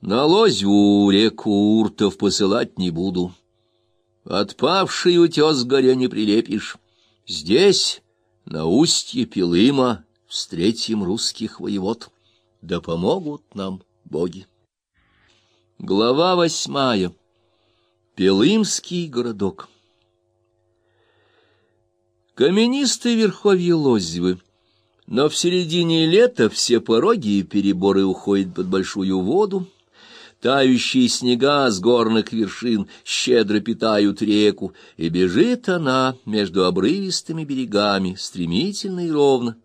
На лозьву реку уртов посылать не буду. Отпавший утес горе не прилепишь. Здесь, на устье Пилыма, встретим русских воевод. Да помогут нам боги. Глава восьмая. Пелымский городок. Каменистые верховья Лозьвы. Но в середине лета все пороги и переборы уходят под большую воду, Тающие снега с горных вершин щедро питают реку, и бежит она между обрывистыми берегами, стремительно и ровно,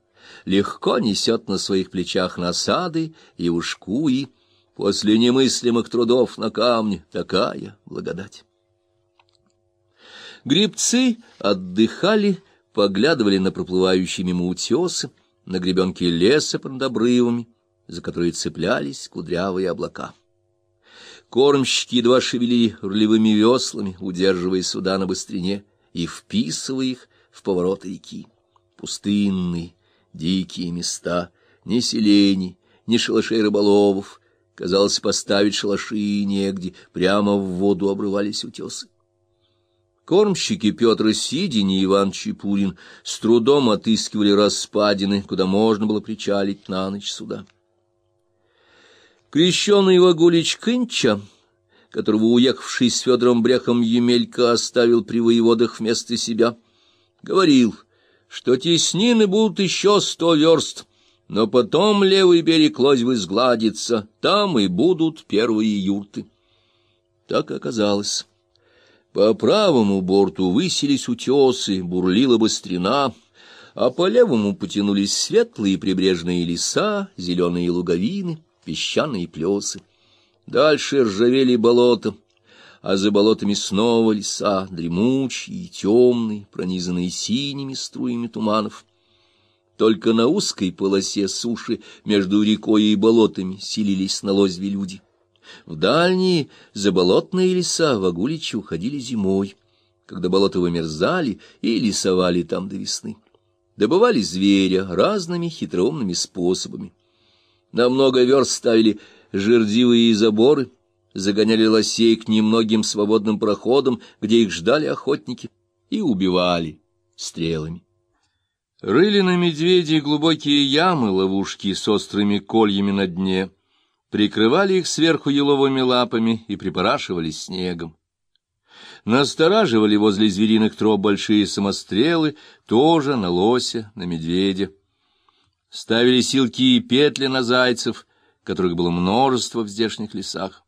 легко несет на своих плечах насады и ушкуи, после немыслимых трудов на камне такая благодать. Грибцы отдыхали, поглядывали на проплывающие мимо утесы, на гребенки леса под обрывами, за которые цеплялись кудрявые облака. Кормщики едва шевелили рулевыми веслами, удерживая суда на быстрине и вписывая их в повороты реки. Пустынные, дикие места, ни селений, ни шалашей рыболовов. Казалось, поставить шалаши негде, прямо в воду обрывались утесы. Кормщики Петр Сидин и Иван Чепурин с трудом отыскивали распадины, куда можно было причалить на ночь суда. Крещеный Вагулич Кынча, которого уехавший с Федором Брехом Емелька оставил при воеводах вместо себя, говорил, что теснины будут еще сто верст, но потом левый берег Лозьвы сгладится, там и будут первые юрты. Так оказалось. По правому борту высились утесы, бурлила быстрена, а по левому потянулись светлые прибрежные леса, зеленые луговины — песчаные плесы. Дальше ржавели болота, а за болотами снова леса, дремучие и темные, пронизанные синими струями туманов. Только на узкой полосе суши между рекой и болотами силились на лозве люди. В дальние заболотные леса в Агуличи уходили зимой, когда болота вымерзали и лесовали там до весны. Добывали зверя разными хитроумными способами. На много верст ставили жердивые заборы, загоняли лосей к немногим свободным проходам, где их ждали охотники, и убивали стрелами. Рыли на медведей глубокие ямы, ловушки с острыми кольями на дне, прикрывали их сверху еловыми лапами и припорашивали снегом. Настораживали возле звериных троп большие самострелы, тоже на лося, на медведя ставили силки и петли на зайцев, которых было множество в здешних лесах.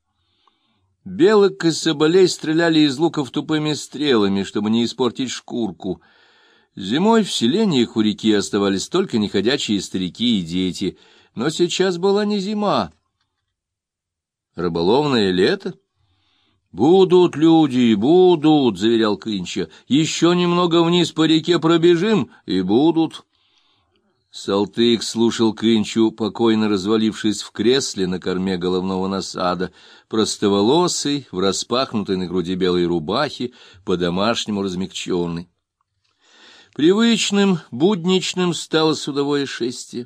Белок и соболей стреляли из луков тупыми стрелами, чтобы не испортить шкурку. Зимой в селениях у реки оставались только неходячие старики и дети, но сейчас была не зима. Рыболовное лето? «Будут люди, будут», — заверял Кынча. «Еще немного вниз по реке пробежим, и будут». Салтык слушал Кынчу, покойно развалившись в кресле на корме головного насада, простоволосый, в распахнутой на груди белой рубахе, по-домашнему размягченный. Привычным, будничным стало судовое шествие.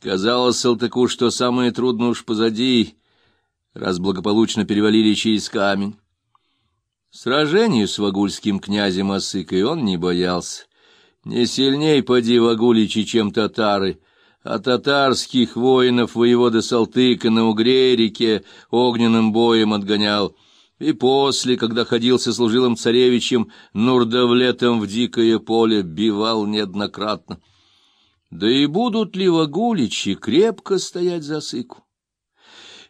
Казалось Салтыку, что самое трудное уж позади, раз благополучно перевалили через камень. Сражению с вагульским князем Осыкой он не боялся. Не сильней поди вагуличи, чем татары, а татарских воинов воевода Салтыка на Угре-реке огненным боем отгонял, и после, когда ходил со служилым царевичем Нурдавлетом в дикое поле, бивал неоднократно. Да и будут ли вагуличи крепко стоять за сыку?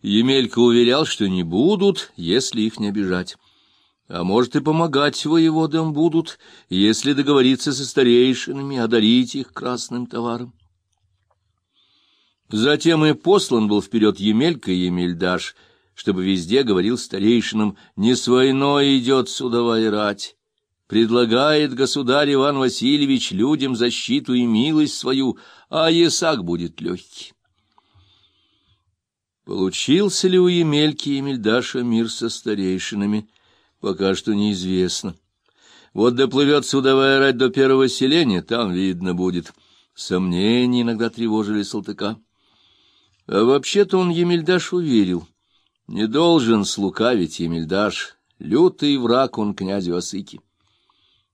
Емелька уверял, что не будут, если их не обижать а может и помогать воеводам будут, если договориться со старейшинами, одарить их красным товаром. Затем и послан был вперед Емелька и Емельдаш, чтобы везде говорил старейшинам, не с войной идет судовая рать, предлагает государь Иван Васильевич людям защиту и милость свою, а Есак будет легкий. Получился ли у Емельки и Емельдаша мир со старейшинами — Пока что неизвестно. Вот доплывет судовая рать до первого селения, там видно будет. Сомнения иногда тревожили Салтыка. А вообще-то он Емельдашу верил. Не должен слукавить Емельдаш, лютый враг он князю Осыки.